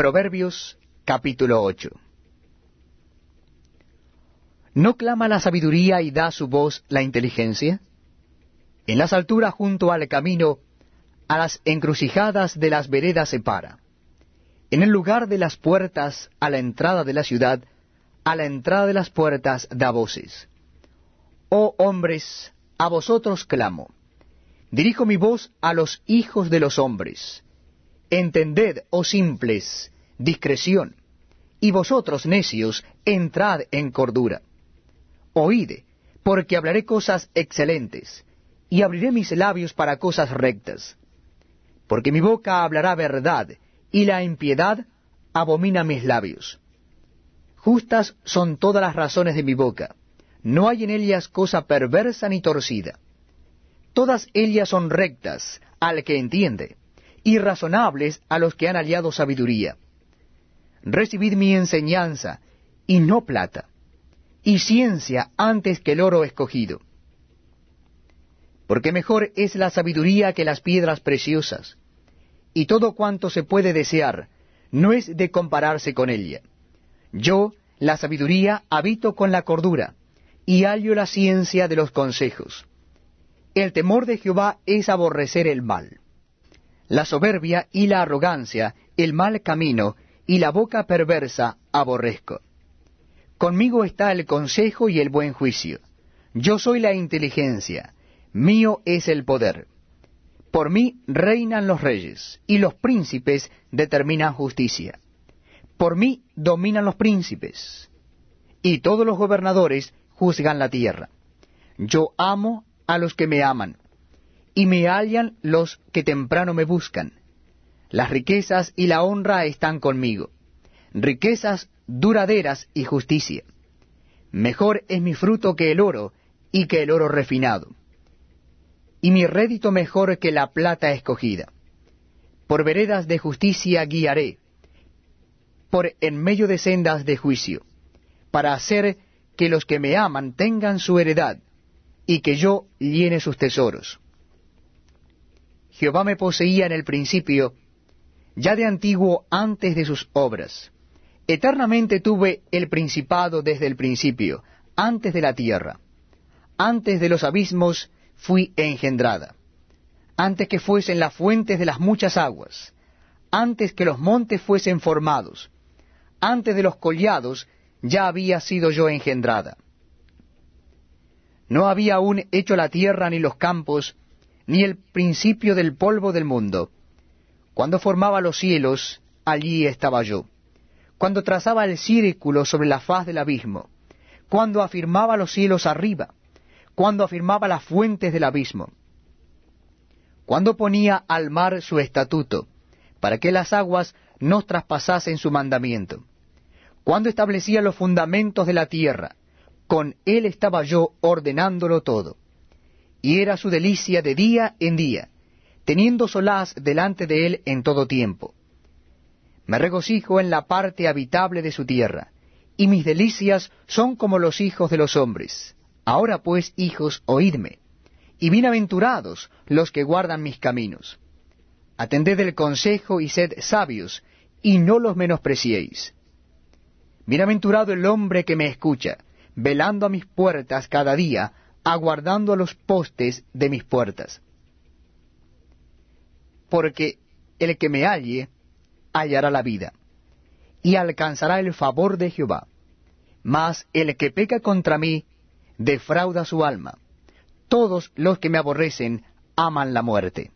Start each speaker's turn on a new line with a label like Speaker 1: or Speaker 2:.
Speaker 1: Proverbios capítulo 8 ¿No clama la sabiduría y da su voz la inteligencia? En las alturas junto al camino, a las encrucijadas de las veredas se para. En el lugar de las puertas, a la entrada de la ciudad, a la entrada de las puertas da voces. Oh hombres, a vosotros clamo. Dirijo mi voz a los hijos de los hombres. Entended, oh simples, discreción, y vosotros necios, entrad en cordura. Oíd, porque hablaré cosas excelentes, y abriré mis labios para cosas rectas. Porque mi boca hablará verdad, y la impiedad abomina mis labios. Justas son todas las razones de mi boca, no hay en ellas cosa perversa ni torcida. Todas ellas son rectas al que entiende, y razonables a los que han hallado sabiduría. Recibid mi enseñanza, y no plata, y ciencia antes que el oro escogido. Porque mejor es la sabiduría que las piedras preciosas, y todo cuanto se puede desear no es de compararse con ella. Yo, la sabiduría, habito con la cordura, y hallo la ciencia de los consejos. El temor de Jehová es aborrecer el mal. La soberbia y la arrogancia, el mal camino, y la boca perversa aborrezco. Conmigo está el consejo y el buen juicio. Yo soy la inteligencia, mío es el poder. Por mí reinan los reyes, y los príncipes determinan justicia. Por mí dominan los príncipes, y todos los gobernadores juzgan la tierra. Yo amo a los que me aman, y me hallan los que temprano me buscan. Las riquezas y la honra están conmigo, riquezas duraderas y justicia. Mejor es mi fruto que el oro, y que el oro refinado, y mi rédito mejor que la plata escogida. Por veredas de justicia guiaré, por en medio de sendas de juicio, para hacer que los que me aman tengan su heredad, y que yo llene sus tesoros. Jehová me poseía en el principio, ya de antiguo antes de sus obras. Eternamente tuve el principado desde el principio, antes de la tierra. Antes de los abismos fui engendrada. Antes que fuesen las fuentes de las muchas aguas. Antes que los montes fuesen formados. Antes de los collados ya había sido yo engendrada no había aún hecho la tierra ni los campos, ni el principio del polvo del mundo. Cuando formaba los cielos, allí estaba yo. Cuando trazaba el círculo sobre la faz del abismo. Cuando afirmaba los cielos arriba. Cuando afirmaba las fuentes del abismo. Cuando ponía al mar su estatuto, para que las aguas no traspasasen su mandamiento. Cuando establecía los fundamentos de la tierra con él estaba yo ordenándolo todo. Y era su delicia de día en día, teniendo solaz delante de él en todo tiempo. Me regocijo en la parte habitable de su tierra, y mis delicias son como los hijos de los hombres. Ahora pues, hijos, oídme, y bienaventurados los que guardan mis caminos. Atended el consejo y sed sabios, y no los menospreciéis. Bienaventurado el hombre que me escucha, velando a mis puertas cada día, aguardando a los postes de mis puertas. Porque el que me halle, hallará la vida, y alcanzará el favor de Jehová. Mas el que peca contra mí, defrauda su alma. Todos los que me aborrecen aman la muerte.